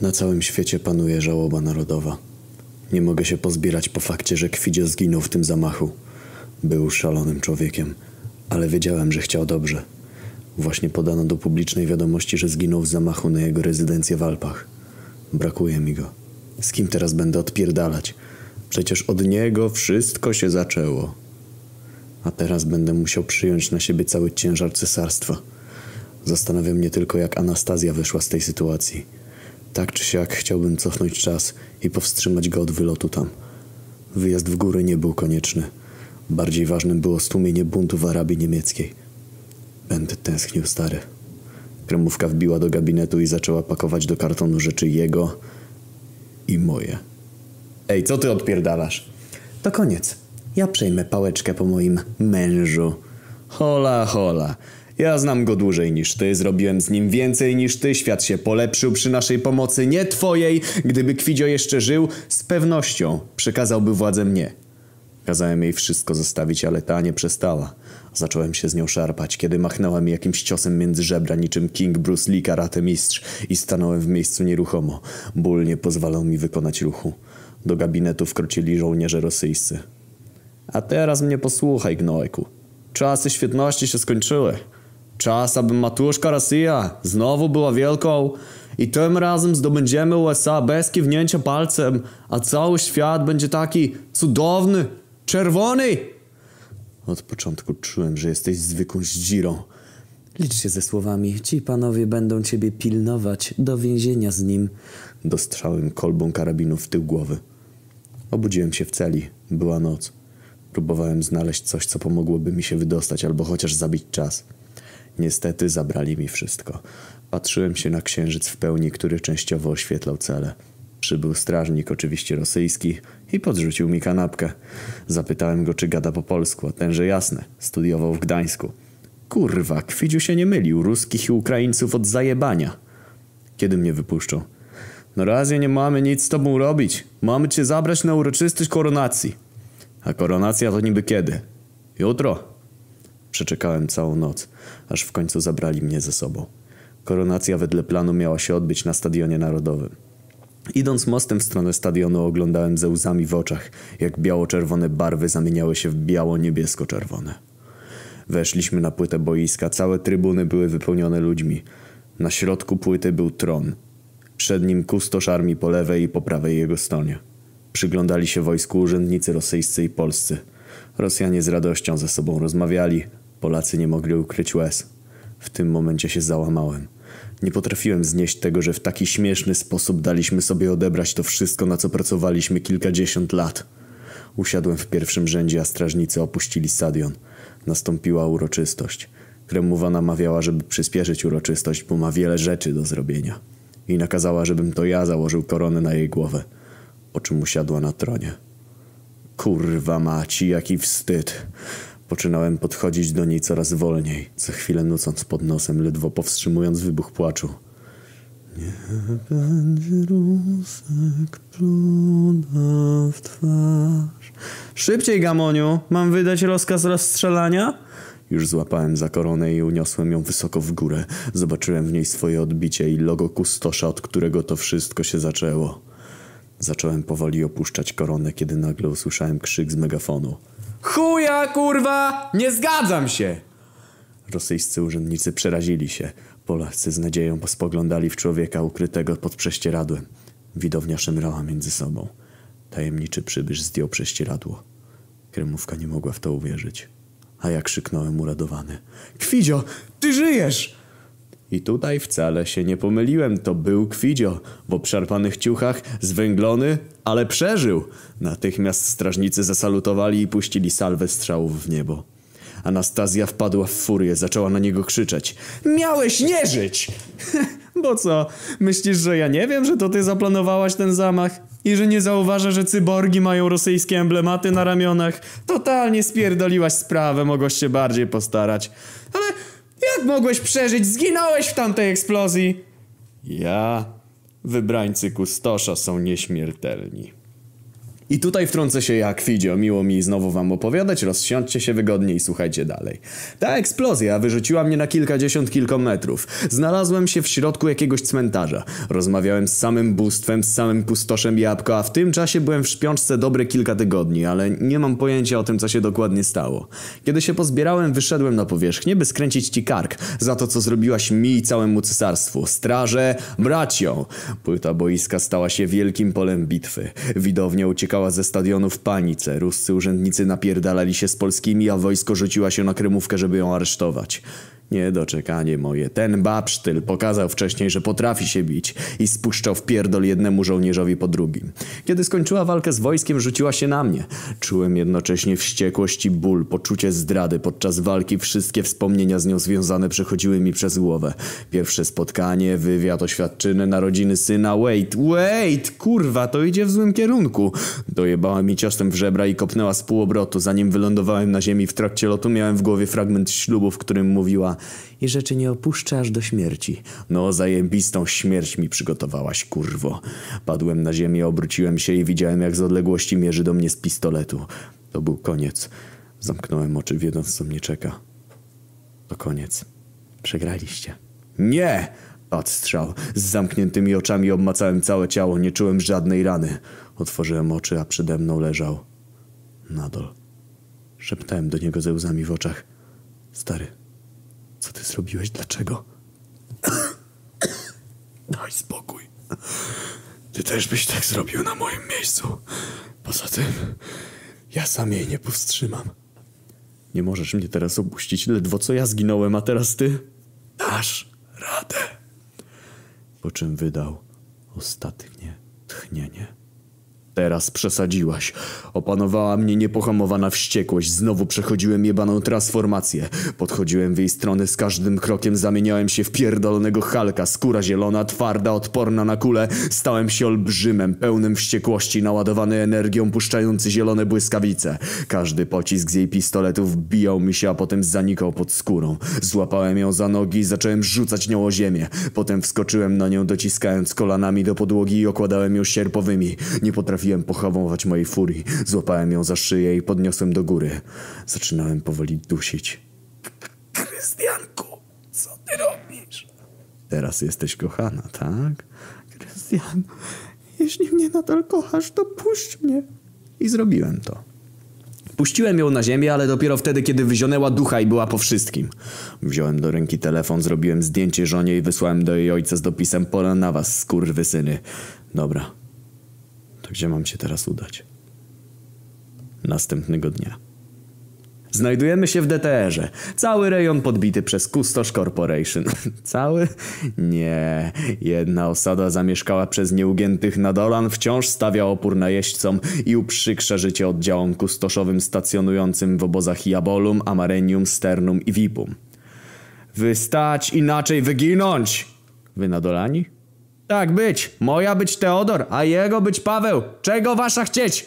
Na całym świecie panuje żałoba narodowa. Nie mogę się pozbierać po fakcie, że Kwidzio zginął w tym zamachu. Był szalonym człowiekiem, ale wiedziałem, że chciał dobrze. Właśnie podano do publicznej wiadomości, że zginął w zamachu na jego rezydencję w Alpach. Brakuje mi go. Z kim teraz będę odpierdalać? Przecież od niego wszystko się zaczęło. A teraz będę musiał przyjąć na siebie cały ciężar cesarstwa. Zastanawia mnie tylko, jak Anastazja wyszła z tej sytuacji. Tak czy siak chciałbym cofnąć czas i powstrzymać go od wylotu tam. Wyjazd w góry nie był konieczny. Bardziej ważnym było stłumienie buntu w Arabii Niemieckiej. Będę tęsknił stary. Kremówka wbiła do gabinetu i zaczęła pakować do kartonu rzeczy jego i moje. Ej, co ty odpierdalasz? To koniec. Ja przejmę pałeczkę po moim mężu. Hola, hola. Ja znam go dłużej niż ty, zrobiłem z nim więcej niż ty, świat się polepszył przy naszej pomocy, nie twojej. Gdyby Kwidzio jeszcze żył, z pewnością przekazałby władzę mnie. Kazałem jej wszystko zostawić, ale ta nie przestała. Zacząłem się z nią szarpać, kiedy machnęła mi jakimś ciosem między żebra niczym King Bruce Lee karate mistrz i stanąłem w miejscu nieruchomo. Ból nie pozwalał mi wykonać ruchu. Do gabinetu wkroczyli żołnierze rosyjscy. A teraz mnie posłuchaj, gnojku. Czasy świetności się skończyły. Czas, aby matuszka Rosja znowu była wielką i tym razem zdobędziemy USA bez kiwnięcia palcem, a cały świat będzie taki cudowny, czerwony. Od początku czułem, że jesteś zwykłą zdzirą. Licz się ze słowami, ci panowie będą ciebie pilnować do więzienia z nim. Dostrzałem kolbą karabinu w tył głowy. Obudziłem się w celi. Była noc. Próbowałem znaleźć coś, co pomogłoby mi się wydostać albo chociaż zabić czas. Niestety zabrali mi wszystko. Patrzyłem się na księżyc w pełni, który częściowo oświetlał cele. Przybył strażnik, oczywiście rosyjski, i podrzucił mi kanapkę. Zapytałem go, czy gada po polsku, a tenże jasne, studiował w Gdańsku. Kurwa, Kwidziu się nie mylił, ruskich i Ukraińców od zajebania. Kiedy mnie wypuszczą? Na razie nie mamy nic z tobą robić. Mamy cię zabrać na uroczystość koronacji. A koronacja to niby kiedy? Jutro. Przeczekałem całą noc, aż w końcu zabrali mnie ze sobą. Koronacja wedle planu miała się odbyć na Stadionie Narodowym. Idąc mostem w stronę stadionu oglądałem ze łzami w oczach, jak biało-czerwone barwy zamieniały się w biało-niebiesko-czerwone. Weszliśmy na płytę boiska, całe trybuny były wypełnione ludźmi. Na środku płyty był tron. Przed nim kustosz armii po lewej i po prawej jego stronie. Przyglądali się wojsku urzędnicy rosyjscy i polscy. Rosjanie z radością ze sobą rozmawiali, Polacy nie mogli ukryć łez. W tym momencie się załamałem. Nie potrafiłem znieść tego, że w taki śmieszny sposób daliśmy sobie odebrać to wszystko, na co pracowaliśmy kilkadziesiąt lat. Usiadłem w pierwszym rzędzie, a strażnicy opuścili stadion. Nastąpiła uroczystość. Kremowa namawiała, żeby przyspieszyć uroczystość, bo ma wiele rzeczy do zrobienia. I nakazała, żebym to ja założył koronę na jej głowę. Po czym usiadła na tronie. Kurwa maci, jaki wstyd. Poczynałem podchodzić do niej coraz wolniej, co chwilę nucąc pod nosem, ledwo powstrzymując wybuch płaczu. Nie będzie rusek w twarz. Szybciej, Gamoniu! Mam wydać rozkaz rozstrzelania? Już złapałem za koronę i uniosłem ją wysoko w górę. Zobaczyłem w niej swoje odbicie i logo kustosza, od którego to wszystko się zaczęło. Zacząłem powoli opuszczać koronę, kiedy nagle usłyszałem krzyk z megafonu. Chuja, kurwa! Nie zgadzam się! Rosyjscy urzędnicy przerazili się. Polacy z nadzieją spoglądali w człowieka ukrytego pod prześcieradłem. Widownia szemrała między sobą. Tajemniczy przybysz zdjął prześcieradło. Kremówka nie mogła w to uwierzyć. A ja krzyknąłem uradowany. Kwidzio, ty żyjesz! I tutaj wcale się nie pomyliłem, to był Kwidzio. W obszarpanych ciuchach, zwęglony, ale przeżył. Natychmiast strażnicy zasalutowali i puścili salwę strzałów w niebo. Anastazja wpadła w furię, zaczęła na niego krzyczeć. Miałeś nie żyć! Bo co, myślisz, że ja nie wiem, że to ty zaplanowałaś ten zamach? I że nie zauważę, że cyborgi mają rosyjskie emblematy na ramionach? Totalnie spierdoliłaś sprawę, mogłaś się bardziej postarać. Ale jak mogłeś przeżyć? Zginąłeś w tamtej eksplozji! Ja... Wybrańcy kustosza są nieśmiertelni. I tutaj wtrącę się jak Fidzio, miło mi znowu wam opowiadać, rozsiądźcie się wygodnie i słuchajcie dalej. Ta eksplozja wyrzuciła mnie na kilkadziesiąt kilometrów. Znalazłem się w środku jakiegoś cmentarza. Rozmawiałem z samym bóstwem, z samym pustoszem jabłka, a w tym czasie byłem w śpiączce dobre kilka tygodni, ale nie mam pojęcia o tym, co się dokładnie stało. Kiedy się pozbierałem, wyszedłem na powierzchnię, by skręcić ci kark za to, co zrobiłaś mi i całemu cesarstwu. Straże, bracio! Płyta boiska stała się wielkim polem bitwy. Widownia uciekała ze stadionu w panice. Ruscy urzędnicy napierdalali się z polskimi, a wojsko rzuciła się na kremówkę, żeby ją aresztować. Niedoczekanie moje. Ten babsztyl pokazał wcześniej, że potrafi się bić i spuszczał w pierdol jednemu żołnierzowi po drugim. Kiedy skończyła walkę z wojskiem, rzuciła się na mnie. Czułem jednocześnie wściekłość i ból, poczucie zdrady. Podczas walki wszystkie wspomnienia z nią związane przechodziły mi przez głowę. Pierwsze spotkanie, wywiad, oświadczyny, narodziny syna. Wait, wait, kurwa, to idzie w złym kierunku. Dojebała mi ciosem w żebra i kopnęła z półobrotu. Zanim wylądowałem na ziemi w trakcie lotu, miałem w głowie fragment ślubu, w którym mówiła i rzeczy nie opuszcza aż do śmierci. No, zajebistą śmierć mi przygotowałaś, kurwo. Padłem na ziemię, obróciłem się i widziałem, jak z odległości mierzy do mnie z pistoletu. To był koniec. Zamknąłem oczy, wiedząc, co mnie czeka. To koniec. Przegraliście. Nie! Padł strzał. Z zamkniętymi oczami obmacałem całe ciało, nie czułem żadnej rany. Otworzyłem oczy, a przede mną leżał Nadol. Szeptałem do niego ze łzami w oczach. Stary, co ty zrobiłeś? Dlaczego? Daj spokój. Ty też byś tak zrobił na moim miejscu. Poza tym, ja sam jej nie powstrzymam. Nie możesz mnie teraz opuścić, ledwo co ja zginąłem, a teraz ty? Dasz radę. Po czym wydał ostatnie tchnienie. Teraz przesadziłaś. Opanowała mnie niepohamowana wściekłość. Znowu przechodziłem jebaną transformację. Podchodziłem w jej stronę z każdym krokiem, zamieniałem się w pierdolonego Halka. Skóra zielona, twarda, odporna na kule. Stałem się olbrzymem, pełnym wściekłości, naładowany energią, puszczający zielone błyskawice. Każdy pocisk z jej pistoletu wbijał mi się, a potem zanikał pod skórą. Złapałem ją za nogi i zacząłem rzucać nią o ziemię. Potem wskoczyłem na nią, dociskając kolanami do podłogi i okładałem ją sierpowymi. Nie potrafiłem potrafiłem pohamować mojej furii. Złapałem ją za szyję i podniosłem do góry. Zaczynałem powoli dusić. Krystianku, co ty robisz? Teraz jesteś kochana, tak? Krystian, jeśli mnie nadal kochasz, to puść mnie. I zrobiłem to. Puściłem ją na ziemię, ale dopiero wtedy, kiedy wyzionęła ducha i była po wszystkim. Wziąłem do ręki telefon, zrobiłem zdjęcie żonie i wysłałem do jej ojca z dopisem Pola na was, skurwysyny. Dobra, gdzie mam się teraz udać? Następnego dnia. Znajdujemy się w DTR-ze. Cały rejon podbity przez Kustosz Corporation. Cały? Nie. Jedna osada zamieszkała przez nieugiętych nadolan wciąż stawia opór najeźdźcom i uprzykrza życie oddziałom kustoszowym stacjonującym w obozach Jabolum, Amarenium, Sternum i Vipum. Wystać, inaczej wyginąć! Wy nadolani? Tak być. Moja być Teodor, a jego być Paweł. Czego wasza chcieć?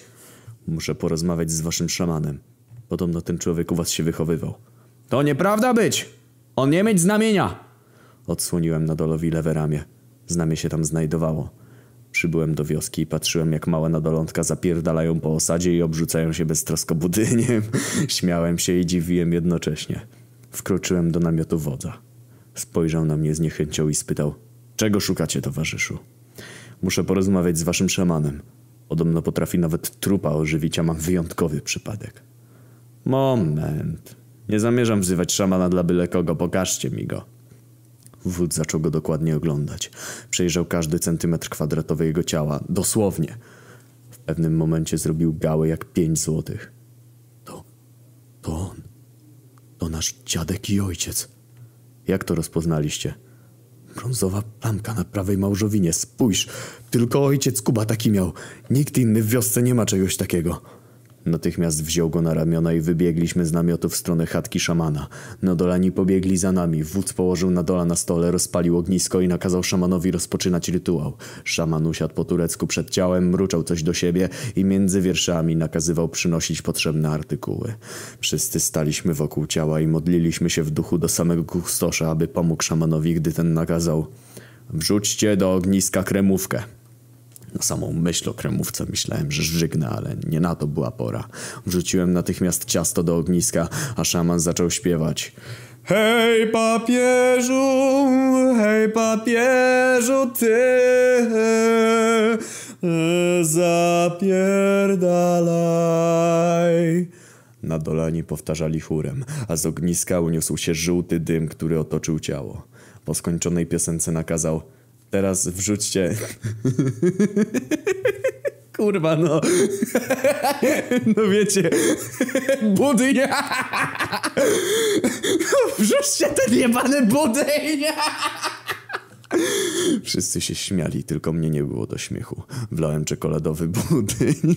Muszę porozmawiać z waszym szamanem. Podobno ten człowiek u was się wychowywał. To nieprawda być. On nie mieć znamienia. Odsłoniłem Nadolowi lewe ramię. Znamie się tam znajdowało. Przybyłem do wioski i patrzyłem, jak małe nadolątka zapierdalają po osadzie i obrzucają się beztrosko budyniem. Śmiałem się i dziwiłem jednocześnie. Wkroczyłem do namiotu wodza. Spojrzał na mnie z niechęcią i spytał – Czego szukacie, towarzyszu? Muszę porozmawiać z waszym szamanem. Podobno potrafi nawet trupa ożywić, a mam wyjątkowy przypadek. Moment. Nie zamierzam wzywać szamana dla byle kogo, pokażcie mi go. Wódz zaczął go dokładnie oglądać. Przejrzał każdy centymetr kwadratowy jego ciała. Dosłownie. W pewnym momencie zrobił gałę jak pięć złotych. To... to on. To nasz dziadek i ojciec. Jak to rozpoznaliście? Brązowa plamka na prawej małżowinie. Spójrz, tylko ojciec Kuba taki miał. Nikt inny w wiosce nie ma czegoś takiego. Natychmiast wziął go na ramiona i wybiegliśmy z namiotu w stronę chatki szamana. Nadolani pobiegli za nami. Wódz położył Nadola na stole, rozpalił ognisko i nakazał szamanowi rozpoczynać rytuał. Szaman usiadł po turecku przed ciałem, mruczał coś do siebie i między wierszami nakazywał przynosić potrzebne artykuły. Wszyscy staliśmy wokół ciała i modliliśmy się w duchu do samego kustosza, aby pomógł szamanowi, gdy ten nakazał Wrzućcie do ogniska kremówkę. Na samą myśl o kremówce myślałem, że żygnę, ale nie na to była pora. Wrzuciłem natychmiast ciasto do ogniska, a szaman zaczął śpiewać. Hej papieżu, hej papieżu, ty zapierdalaj. Nadolani powtarzali chórem, a z ogniska uniósł się żółty dym, który otoczył ciało. Po skończonej piosence nakazał Teraz wrzućcie... Kurwa, no. No wiecie, budyń. Wrzućcie ten jebany budyń. Wszyscy się śmiali, tylko mnie nie było do śmiechu. Wlałem czekoladowy budyń.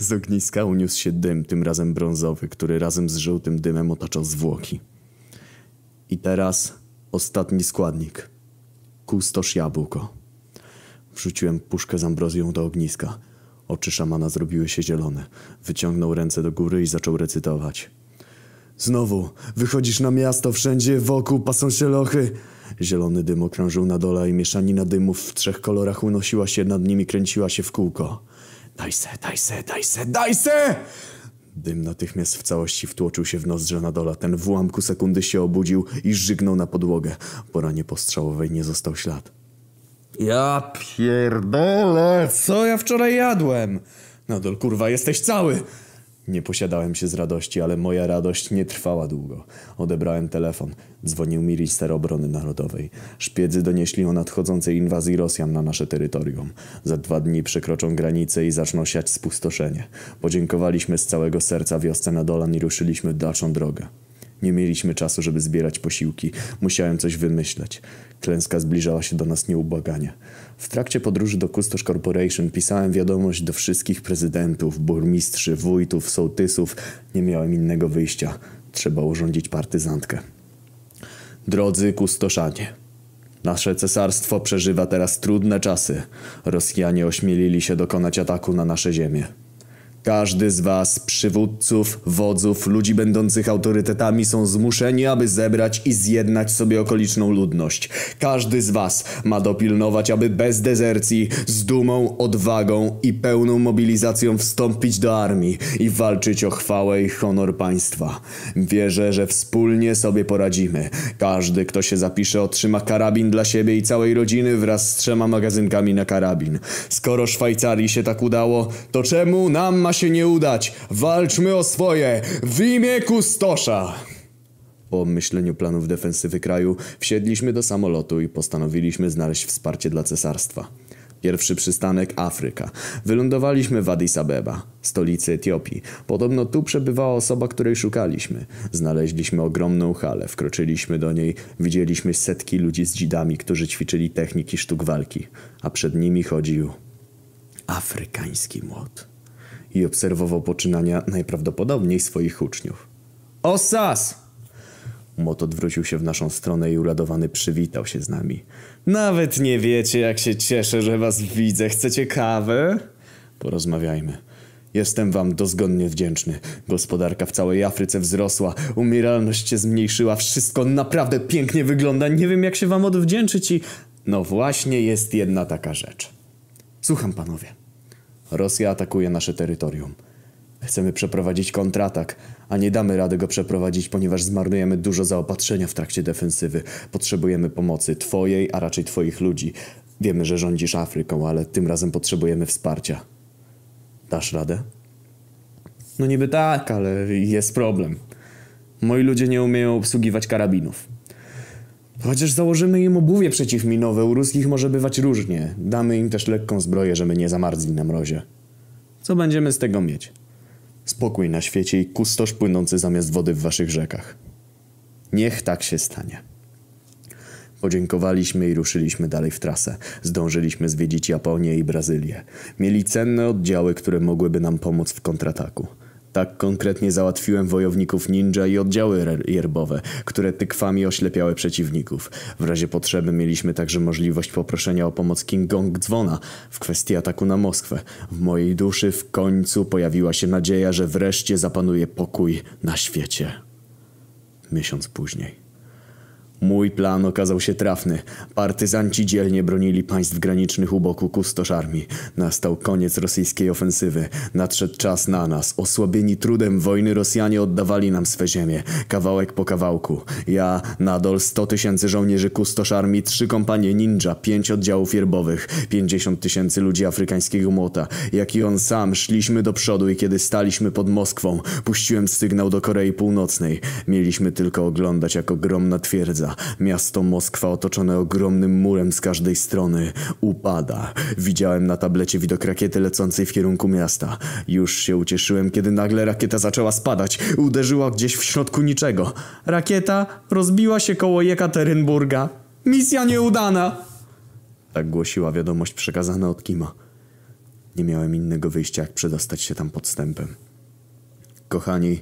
Z ogniska uniósł się dym, tym razem brązowy, który razem z żółtym dymem otaczał zwłoki. I teraz ostatni składnik. Kustosz jabłko. Wrzuciłem puszkę z ambrozją do ogniska. Oczy szamana zrobiły się zielone. Wyciągnął ręce do góry i zaczął recytować. Znowu, wychodzisz na miasto, wszędzie wokół pasą się lochy. Zielony dym okrążył na dole i mieszanina dymów w trzech kolorach unosiła się nad nimi, kręciła się w kółko. Daj se, daj se, daj se, daj se! Dym natychmiast w całości wtłoczył się w nozdrze na dole. Ten w ułamku sekundy się obudził i żygnął na podłogę. Po ranie postrzałowej nie został ślad. Ja pierdolę, co ja wczoraj jadłem? Nadal kurwa jesteś cały! Nie posiadałem się z radości, ale moja radość nie trwała długo. Odebrałem telefon. Dzwonił minister obrony narodowej. Szpiedzy donieśli o nadchodzącej inwazji Rosjan na nasze terytorium. Za dwa dni przekroczą granicę i zaczną siać spustoszenie. Podziękowaliśmy z całego serca wiosce na Dolan i ruszyliśmy w dalszą drogę. Nie mieliśmy czasu, żeby zbierać posiłki. Musiałem coś wymyśleć. Klęska zbliżała się do nas nieubłaganie. W trakcie podróży do Kustosz Corporation pisałem wiadomość do wszystkich prezydentów, burmistrzy, wójtów, sołtysów. Nie miałem innego wyjścia. Trzeba urządzić partyzantkę. Drodzy kustoszanie, nasze cesarstwo przeżywa teraz trudne czasy. Rosjanie ośmielili się dokonać ataku na nasze ziemię. Każdy z was, przywódców, wodzów, ludzi będących autorytetami są zmuszeni, aby zebrać i zjednać sobie okoliczną ludność. Każdy z was ma dopilnować, aby bez dezercji, z dumą, odwagą i pełną mobilizacją wstąpić do armii i walczyć o chwałę i honor państwa. Wierzę, że wspólnie sobie poradzimy. Każdy, kto się zapisze, otrzyma karabin dla siebie i całej rodziny wraz z trzema magazynkami na karabin. Skoro Szwajcarii się tak udało, to czemu nam ma się nie udać. Walczmy o swoje w imię kustosza. Po obmyśleniu planów defensywy kraju wsiedliśmy do samolotu i postanowiliśmy znaleźć wsparcie dla cesarstwa. Pierwszy przystanek Afryka. Wylądowaliśmy w Addis Abeba, stolicy Etiopii. Podobno tu przebywała osoba, której szukaliśmy. Znaleźliśmy ogromną halę, wkroczyliśmy do niej, widzieliśmy setki ludzi z dzidami, którzy ćwiczyli techniki sztuk walki, a przed nimi chodził afrykański młot i obserwował poczynania najprawdopodobniej swoich uczniów. Osas! Mot odwrócił się w naszą stronę i uradowany przywitał się z nami. Nawet nie wiecie, jak się cieszę, że was widzę. Chcecie kawę? Porozmawiajmy. Jestem wam dozgonnie wdzięczny. Gospodarka w całej Afryce wzrosła, umieralność się zmniejszyła, wszystko naprawdę pięknie wygląda. Nie wiem, jak się wam odwdzięczyć i... No właśnie jest jedna taka rzecz. Słucham, panowie. Rosja atakuje nasze terytorium. Chcemy przeprowadzić kontratak, a nie damy rady go przeprowadzić, ponieważ zmarnujemy dużo zaopatrzenia w trakcie defensywy. Potrzebujemy pomocy twojej, a raczej twoich ludzi. Wiemy, że rządzisz Afryką, ale tym razem potrzebujemy wsparcia. Dasz radę? No niby tak, ale jest problem. Moi ludzie nie umieją obsługiwać karabinów. Chociaż założymy im obuwie przeciwminowe, u ruskich może bywać różnie. Damy im też lekką zbroję, żeby nie zamarzli na mrozie. Co będziemy z tego mieć? Spokój na świecie i kustosz płynący zamiast wody w waszych rzekach. Niech tak się stanie. Podziękowaliśmy i ruszyliśmy dalej w trasę. Zdążyliśmy zwiedzić Japonię i Brazylię. Mieli cenne oddziały, które mogłyby nam pomóc w kontrataku. Tak konkretnie załatwiłem wojowników ninja i oddziały yerbowe, które tykwami oślepiały przeciwników. W razie potrzeby mieliśmy także możliwość poproszenia o pomoc King Gong Dzwona w kwestii ataku na Moskwę. W mojej duszy w końcu pojawiła się nadzieja, że wreszcie zapanuje pokój na świecie. Miesiąc później. Mój plan okazał się trafny. Partyzanci dzielnie bronili państw granicznych u boku kustosz armii. Nastał koniec rosyjskiej ofensywy. Nadszedł czas na nas. Osłabieni trudem wojny Rosjanie oddawali nam swe ziemie. Kawałek po kawałku. Ja, Nadol, 100 tysięcy żołnierzy kustosz armii, trzy kompanie ninja, pięć oddziałów yerbowych, 50 tysięcy ludzi afrykańskiego młota. Jak i on sam, szliśmy do przodu i kiedy staliśmy pod Moskwą, puściłem sygnał do Korei Północnej. Mieliśmy tylko oglądać jak ogromna twierdza Miasto Moskwa otoczone ogromnym murem z każdej strony upada. Widziałem na tablecie widok rakiety lecącej w kierunku miasta. Już się ucieszyłem, kiedy nagle rakieta zaczęła spadać. Uderzyła gdzieś w środku niczego. Rakieta rozbiła się koło Jekaterynburga. Misja nieudana! Tak głosiła wiadomość przekazana od Kima. Nie miałem innego wyjścia, jak przedostać się tam podstępem. Kochani,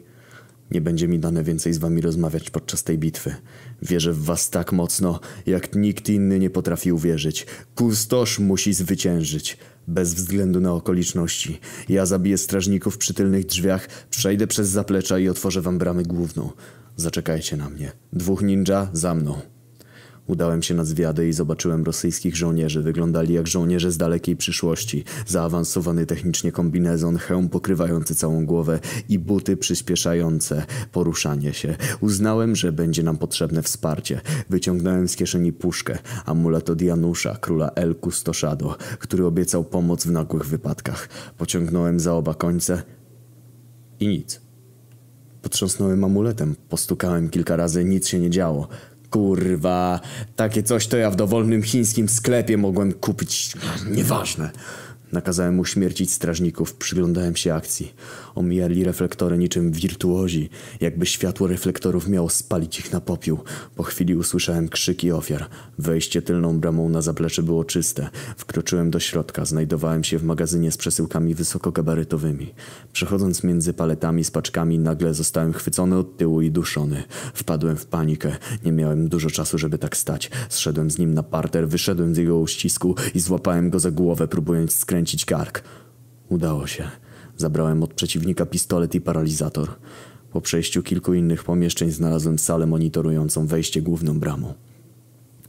nie będzie mi dane więcej z wami rozmawiać podczas tej bitwy. Wierzę w was tak mocno, jak nikt inny nie potrafi uwierzyć. Kustosz musi zwyciężyć. Bez względu na okoliczności. Ja zabiję strażników przy tylnych drzwiach, przejdę przez zaplecza i otworzę wam bramę główną. Zaczekajcie na mnie. Dwóch ninja za mną. Udałem się na zwiady i zobaczyłem rosyjskich żołnierzy. Wyglądali jak żołnierze z dalekiej przyszłości. Zaawansowany technicznie kombinezon, hełm pokrywający całą głowę i buty przyspieszające poruszanie się. Uznałem, że będzie nam potrzebne wsparcie. Wyciągnąłem z kieszeni puszkę, amulet od Janusza, króla El Custoszado, który obiecał pomoc w nagłych wypadkach. Pociągnąłem za oba końce i nic. Potrząsnąłem amuletem, postukałem kilka razy, nic się nie działo. Kurwa, takie coś to ja w dowolnym chińskim sklepie mogłem kupić. Nieważne. Nakazałem uśmiercić strażników, przyglądałem się akcji. Omijali reflektory niczym wirtuozi, jakby światło reflektorów miało spalić ich na popiół. Po chwili usłyszałem krzyki ofiar. Wejście tylną bramą na zaplecze było czyste. Wkroczyłem do środka, znajdowałem się w magazynie z przesyłkami wysokogabarytowymi. Przechodząc między paletami z paczkami, nagle zostałem chwycony od tyłu i duszony. Wpadłem w panikę. Nie miałem dużo czasu, żeby tak stać. Zszedłem z nim na parter, wyszedłem z jego uścisku i złapałem go za głowę, próbując skręcić kark. Udało się. Zabrałem od przeciwnika pistolet i paralizator. Po przejściu kilku innych pomieszczeń znalazłem salę monitorującą wejście główną bramą.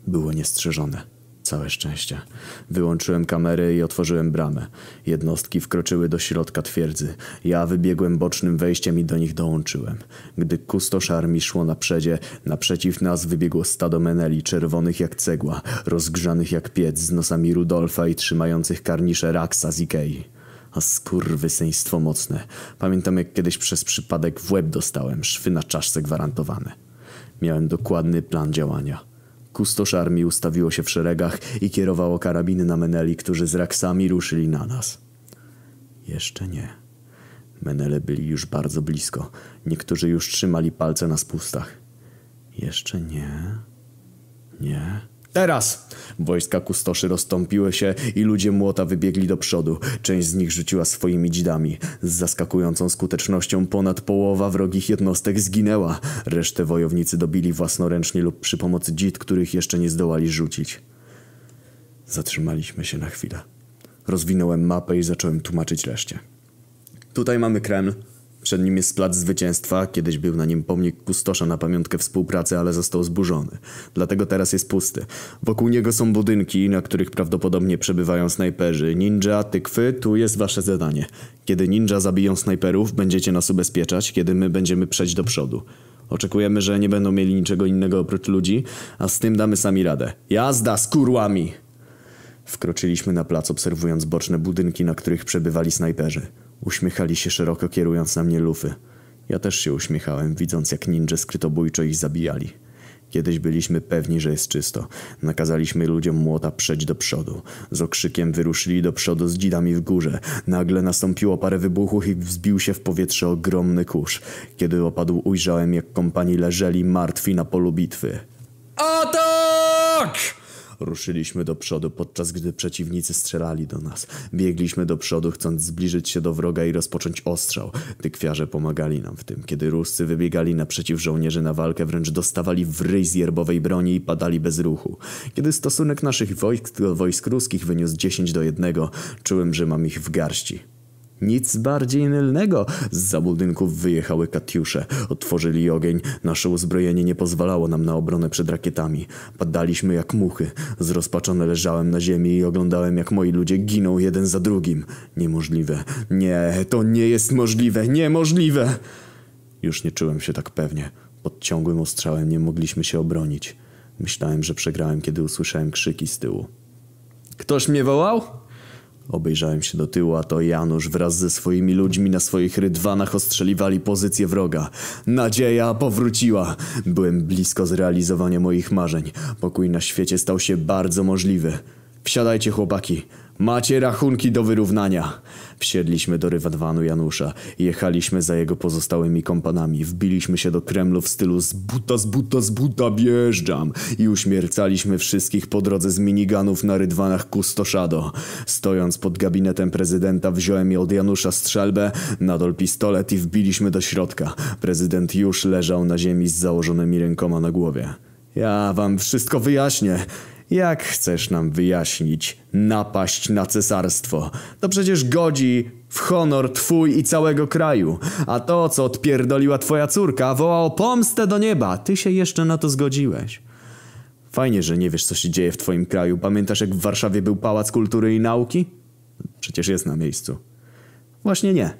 Było niestrzeżone. Całe szczęście. Wyłączyłem kamerę i otworzyłem bramę. Jednostki wkroczyły do środka twierdzy. Ja wybiegłem bocznym wejściem i do nich dołączyłem. Gdy kustosz armii szło na przedzie, naprzeciw nas wybiegło stado meneli, czerwonych jak cegła, rozgrzanych jak piec, z nosami Rudolfa i trzymających karnisze Raxa z Ikei. A skurwysyństwo mocne. Pamiętam jak kiedyś przez przypadek w łeb dostałem, szwy na czaszce gwarantowane. Miałem dokładny plan działania. Kustosz armii ustawiło się w szeregach i kierowało karabiny na Meneli, którzy z raksami ruszyli na nas. Jeszcze nie. Menele byli już bardzo blisko. Niektórzy już trzymali palce na spustach. Jeszcze nie. Nie. Teraz! Wojska kustoszy rozstąpiły się i ludzie młota wybiegli do przodu. Część z nich rzuciła swoimi dzidami. Z zaskakującą skutecznością ponad połowa wrogich jednostek zginęła. Resztę wojownicy dobili własnoręcznie lub przy pomocy dzid, których jeszcze nie zdołali rzucić. Zatrzymaliśmy się na chwilę. Rozwinąłem mapę i zacząłem tłumaczyć reszcie. Tutaj mamy Kreml. Przed nim jest plac zwycięstwa. Kiedyś był na nim pomnik kustosza na pamiątkę współpracy, ale został zburzony. Dlatego teraz jest pusty. Wokół niego są budynki, na których prawdopodobnie przebywają snajperzy. Ninja, tykwy, tu jest wasze zadanie. Kiedy ninja zabiją snajperów, będziecie nas ubezpieczać, kiedy my będziemy przejść do przodu. Oczekujemy, że nie będą mieli niczego innego oprócz ludzi, a z tym damy sami radę. Jazda z kurłami! Wkroczyliśmy na plac, obserwując boczne budynki, na których przebywali snajperzy. Uśmiechali się szeroko, kierując na mnie lufy. Ja też się uśmiechałem, widząc jak ninja skrytobójczo ich zabijali. Kiedyś byliśmy pewni, że jest czysto. Nakazaliśmy ludziom młota przejść do przodu. Z okrzykiem wyruszyli do przodu z dzidami w górze. Nagle nastąpiło parę wybuchów i wzbił się w powietrze ogromny kurz. Kiedy opadł, ujrzałem jak kompanii leżeli martwi na polu bitwy. Atak! Ruszyliśmy do przodu, podczas gdy przeciwnicy strzelali do nas. Biegliśmy do przodu, chcąc zbliżyć się do wroga i rozpocząć ostrzał. Tykwiarze pomagali nam w tym. Kiedy Ruscy wybiegali naprzeciw żołnierzy na walkę, wręcz dostawali w ryj z jerbowej broni i padali bez ruchu. Kiedy stosunek naszych wojsk do wojsk ruskich wyniósł 10 do 1, czułem, że mam ich w garści. Nic bardziej mylnego. Z budynków wyjechały katiusze. Otworzyli ogień. Nasze uzbrojenie nie pozwalało nam na obronę przed rakietami. Padaliśmy jak muchy. Zrozpaczony leżałem na ziemi i oglądałem jak moi ludzie giną jeden za drugim. Niemożliwe. Nie, to nie jest możliwe. Niemożliwe. Już nie czułem się tak pewnie. Pod ciągłym ostrzałem nie mogliśmy się obronić. Myślałem, że przegrałem, kiedy usłyszałem krzyki z tyłu. Ktoś mnie wołał? Obejrzałem się do tyłu, a to Janusz wraz ze swoimi ludźmi na swoich rydwanach ostrzeliwali pozycję wroga. Nadzieja powróciła. Byłem blisko zrealizowania moich marzeń. Pokój na świecie stał się bardzo możliwy. Wsiadajcie chłopaki. Macie rachunki do wyrównania. Wsiedliśmy do rywatwanu Janusza. Jechaliśmy za jego pozostałymi kompanami. Wbiliśmy się do Kremlu w stylu z buta, z buta, z buta wjeżdżam. I uśmiercaliśmy wszystkich po drodze z miniganów na rydwanach Kustoszado. Stojąc pod gabinetem prezydenta wziąłem od Janusza strzelbę, nadol pistolet i wbiliśmy do środka. Prezydent już leżał na ziemi z założonymi rękoma na głowie. Ja wam wszystko wyjaśnię. Jak chcesz nam wyjaśnić napaść na cesarstwo? To przecież godzi w honor twój i całego kraju. A to, co odpierdoliła twoja córka, woła o pomstę do nieba. Ty się jeszcze na to zgodziłeś. Fajnie, że nie wiesz, co się dzieje w twoim kraju. Pamiętasz, jak w Warszawie był Pałac Kultury i Nauki? Przecież jest na miejscu. Właśnie nie.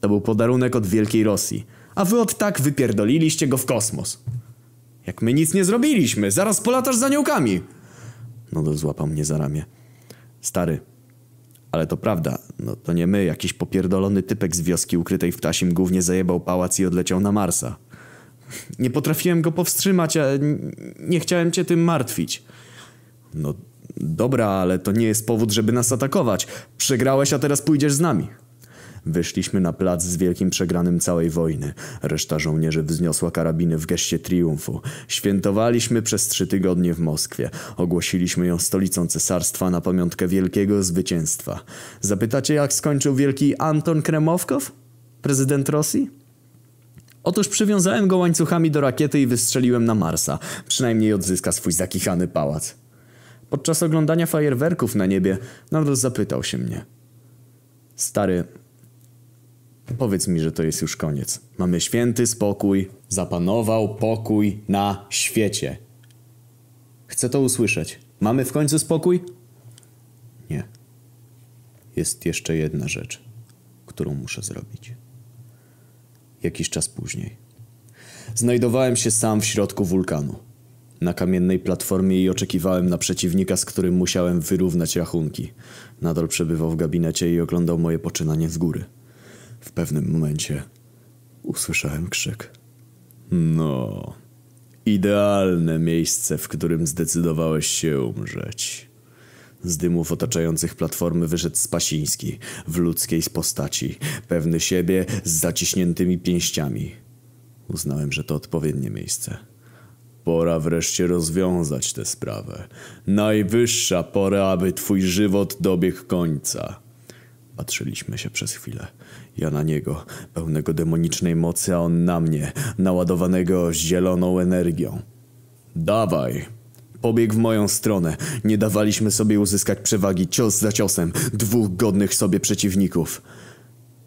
To był podarunek od Wielkiej Rosji. A wy od tak wypierdoliliście go w kosmos. Jak my nic nie zrobiliśmy, zaraz polatasz za niołkami. No złapał mnie za ramię. Stary, ale to prawda, no to nie my, jakiś popierdolony typek z wioski ukrytej w ptasim głównie zajebał pałac i odleciał na Marsa. Nie potrafiłem go powstrzymać, a nie chciałem cię tym martwić. No dobra, ale to nie jest powód, żeby nas atakować. Przegrałeś, a teraz pójdziesz z nami. Wyszliśmy na plac z wielkim przegranym całej wojny. Reszta żołnierzy wzniosła karabiny w geście triumfu. Świętowaliśmy przez trzy tygodnie w Moskwie. Ogłosiliśmy ją stolicą cesarstwa na pamiątkę wielkiego zwycięstwa. Zapytacie, jak skończył wielki Anton Kremowkow? Prezydent Rosji? Otóż przywiązałem go łańcuchami do rakiety i wystrzeliłem na Marsa. Przynajmniej odzyska swój zakichany pałac. Podczas oglądania fajerwerków na niebie Nordos zapytał się mnie. Stary, Powiedz mi, że to jest już koniec. Mamy święty spokój, zapanował pokój na świecie. Chcę to usłyszeć. Mamy w końcu spokój? Nie. Jest jeszcze jedna rzecz, którą muszę zrobić. Jakiś czas później. Znajdowałem się sam w środku wulkanu. Na kamiennej platformie i oczekiwałem na przeciwnika, z którym musiałem wyrównać rachunki. Nadal przebywał w gabinecie i oglądał moje poczynanie z góry. W pewnym momencie usłyszałem krzyk. No, idealne miejsce, w którym zdecydowałeś się umrzeć. Z dymów otaczających platformy wyszedł Spasiński w ludzkiej postaci, pewny siebie z zaciśniętymi pięściami. Uznałem, że to odpowiednie miejsce. Pora wreszcie rozwiązać tę sprawę. Najwyższa pora, aby twój żywot dobiegł końca. Patrzyliśmy się przez chwilę. Ja na niego, pełnego demonicznej mocy, a on na mnie, naładowanego zieloną energią. Dawaj! Pobiegł w moją stronę. Nie dawaliśmy sobie uzyskać przewagi cios za ciosem. Dwóch godnych sobie przeciwników.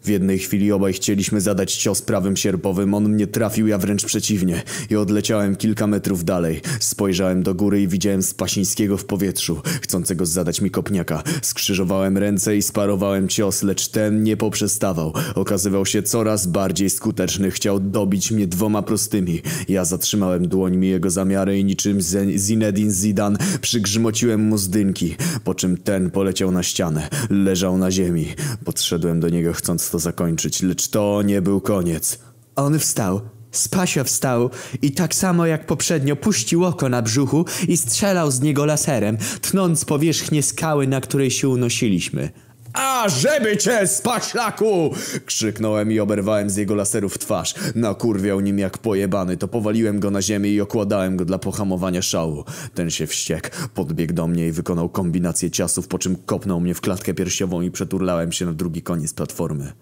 W jednej chwili obaj chcieliśmy zadać cios prawym sierpowym, on mnie trafił, ja wręcz przeciwnie. I odleciałem kilka metrów dalej. Spojrzałem do góry i widziałem Spasińskiego w powietrzu, chcącego zadać mi kopniaka. Skrzyżowałem ręce i sparowałem cios, lecz ten nie poprzestawał. Okazywał się coraz bardziej skuteczny, chciał dobić mnie dwoma prostymi. Ja zatrzymałem dłońmi jego zamiary i niczym Zinedine Zidan przygrzmociłem mu zdynki, po czym ten poleciał na ścianę. Leżał na ziemi. Podszedłem do niego chcąc to to zakończyć, lecz to nie był koniec. On wstał. Spasio wstał i tak samo jak poprzednio puścił oko na brzuchu i strzelał z niego laserem, tnąc powierzchnię skały, na której się unosiliśmy. A żeby cię, spaślaku! Krzyknąłem i oberwałem z jego laserów twarz. Nakurwiał nim jak pojebany, to powaliłem go na ziemię i okładałem go dla pohamowania szału. Ten się wściekł, podbiegł do mnie i wykonał kombinację ciasów, po czym kopnął mnie w klatkę piersiową i przeturlałem się na drugi koniec platformy.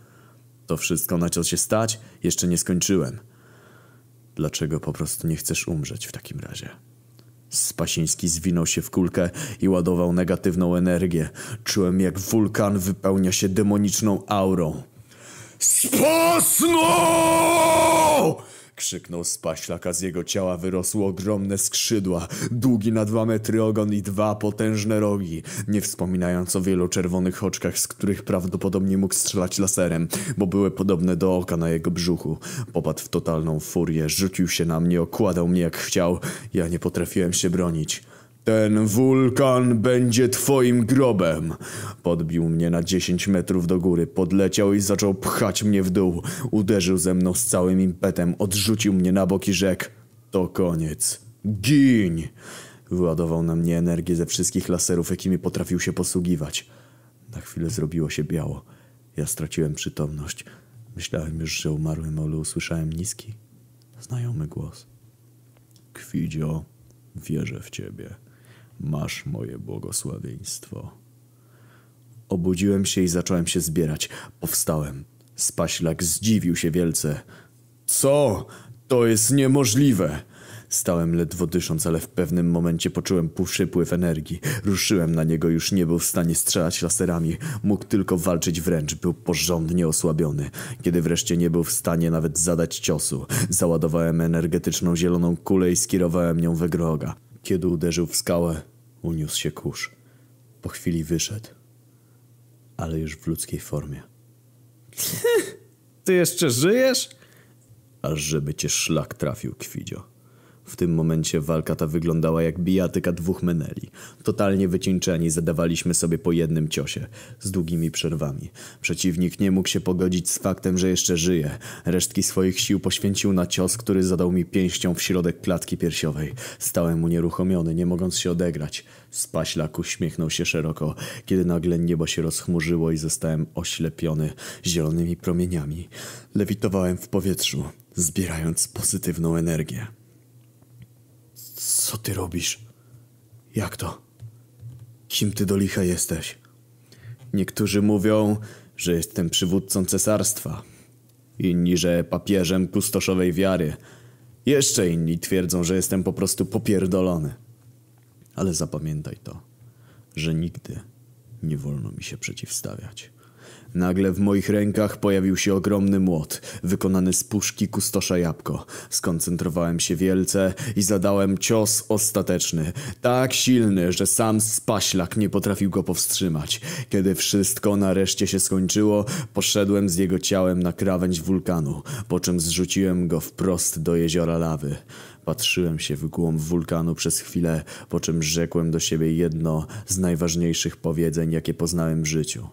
To wszystko, na co się stać, jeszcze nie skończyłem. Dlaczego po prostu nie chcesz umrzeć w takim razie? Spasiński zwinął się w kulkę i ładował negatywną energię. Czułem jak wulkan wypełnia się demoniczną aurą. Spasno! Krzyknął spaślak, a z jego ciała wyrosły ogromne skrzydła, długi na dwa metry ogon i dwa potężne rogi, nie wspominając o wielu czerwonych oczkach, z których prawdopodobnie mógł strzelać laserem, bo były podobne do oka na jego brzuchu. Popadł w totalną furię, rzucił się na mnie, okładał mnie jak chciał. Ja nie potrafiłem się bronić. Ten wulkan będzie twoim grobem. Podbił mnie na 10 metrów do góry, podleciał i zaczął pchać mnie w dół. Uderzył ze mną z całym impetem, odrzucił mnie na bok i rzekł: To koniec. Giń! Wyładował na mnie energię ze wszystkich laserów, jakimi potrafił się posługiwać. Na chwilę zrobiło się biało. Ja straciłem przytomność. Myślałem już, że umarłem, ale usłyszałem niski, znajomy głos. Kwidzio, wierzę w ciebie. Masz moje błogosławieństwo. Obudziłem się i zacząłem się zbierać. Powstałem. Spaślak zdziwił się wielce. Co? To jest niemożliwe! Stałem ledwo dysząc, ale w pewnym momencie poczułem przypływ energii. Ruszyłem na niego, już nie był w stanie strzelać laserami. Mógł tylko walczyć wręcz, był porządnie osłabiony. Kiedy wreszcie nie był w stanie nawet zadać ciosu, załadowałem energetyczną zieloną kulę i skierowałem nią we groga. Kiedy uderzył w skałę, uniósł się kurz. Po chwili wyszedł, ale już w ludzkiej formie. Ty jeszcze żyjesz? Aż żeby cię szlak trafił, Kwidzio. W tym momencie walka ta wyglądała jak bijatyka dwóch meneli. Totalnie wycieńczeni zadawaliśmy sobie po jednym ciosie, z długimi przerwami. Przeciwnik nie mógł się pogodzić z faktem, że jeszcze żyje. Resztki swoich sił poświęcił na cios, który zadał mi pięścią w środek klatki piersiowej. Stałem unieruchomiony, nie mogąc się odegrać. Spaślak uśmiechnął się szeroko, kiedy nagle niebo się rozchmurzyło i zostałem oślepiony zielonymi promieniami. Lewitowałem w powietrzu, zbierając pozytywną energię. Co ty robisz? Jak to? Kim ty do licha jesteś? Niektórzy mówią, że jestem przywódcą cesarstwa. Inni, że papieżem pustoszowej wiary. Jeszcze inni twierdzą, że jestem po prostu popierdolony. Ale zapamiętaj to, że nigdy nie wolno mi się przeciwstawiać. Nagle w moich rękach pojawił się ogromny młot, wykonany z puszki kustosza jabłko. Skoncentrowałem się wielce i zadałem cios ostateczny, tak silny, że sam spaślak nie potrafił go powstrzymać. Kiedy wszystko nareszcie się skończyło, poszedłem z jego ciałem na krawędź wulkanu, po czym zrzuciłem go wprost do jeziora lawy. Patrzyłem się w głąb wulkanu przez chwilę, po czym rzekłem do siebie jedno z najważniejszych powiedzeń, jakie poznałem w życiu.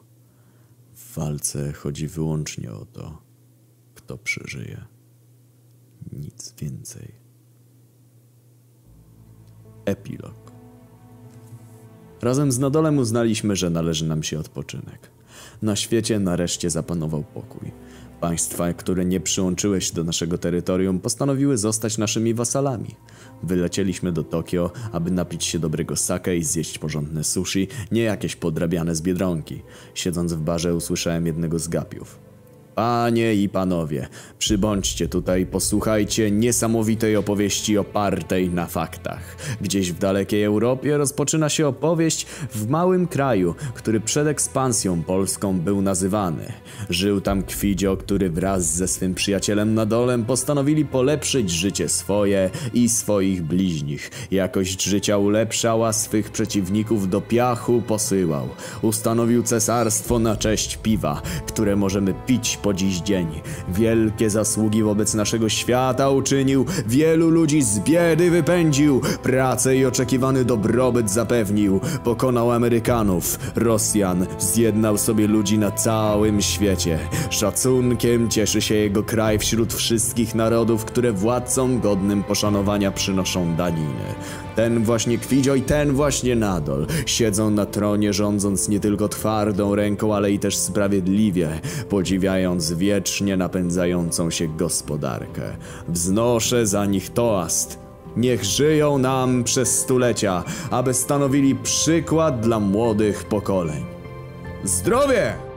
W walce chodzi wyłącznie o to, kto przeżyje. Nic więcej. Epilog. Razem z Nadolem uznaliśmy, że należy nam się odpoczynek. Na świecie nareszcie zapanował pokój. Państwa, które nie przyłączyły się do naszego terytorium, postanowiły zostać naszymi wasalami. Wylecieliśmy do Tokio, aby napić się dobrego sake i zjeść porządne sushi, nie jakieś podrabiane z biedronki. Siedząc w barze usłyszałem jednego z gapiów. Panie i panowie, przybądźcie tutaj, posłuchajcie niesamowitej opowieści opartej na faktach. Gdzieś w dalekiej Europie rozpoczyna się opowieść w małym kraju, który przed ekspansją polską był nazywany. Żył tam Kwidzio, który wraz ze swym przyjacielem Nadolem postanowili polepszyć życie swoje i swoich bliźnich. Jakość życia ulepszał, a swych przeciwników do piachu posyłał. Ustanowił cesarstwo na cześć piwa, które możemy pić po dziś dzień. Wielkie zasługi wobec naszego świata uczynił, wielu ludzi z biedy wypędził, pracę i oczekiwany dobrobyt zapewnił. Pokonał Amerykanów, Rosjan, zjednał sobie ludzi na całym świecie. Szacunkiem cieszy się jego kraj wśród wszystkich narodów, które władcom godnym poszanowania przynoszą daniny. Ten właśnie Kwidzio i ten właśnie Nadol siedzą na tronie rządząc nie tylko twardą ręką, ale i też sprawiedliwie, podziwiając wiecznie napędzającą się gospodarkę. Wznoszę za nich toast. Niech żyją nam przez stulecia, aby stanowili przykład dla młodych pokoleń. Zdrowie!